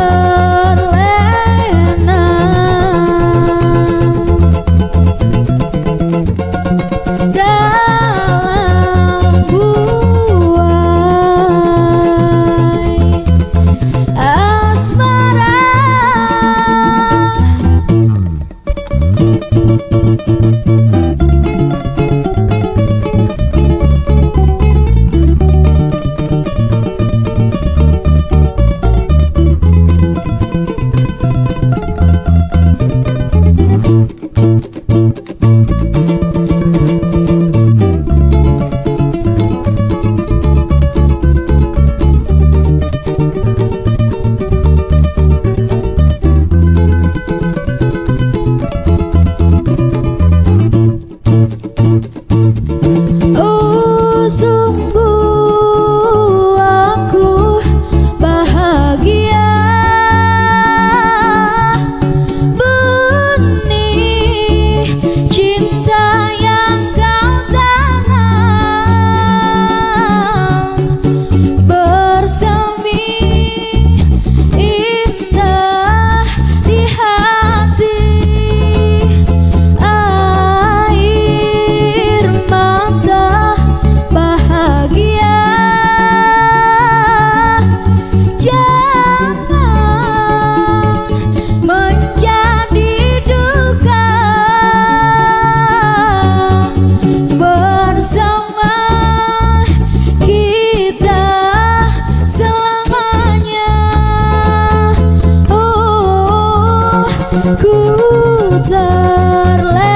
love. besar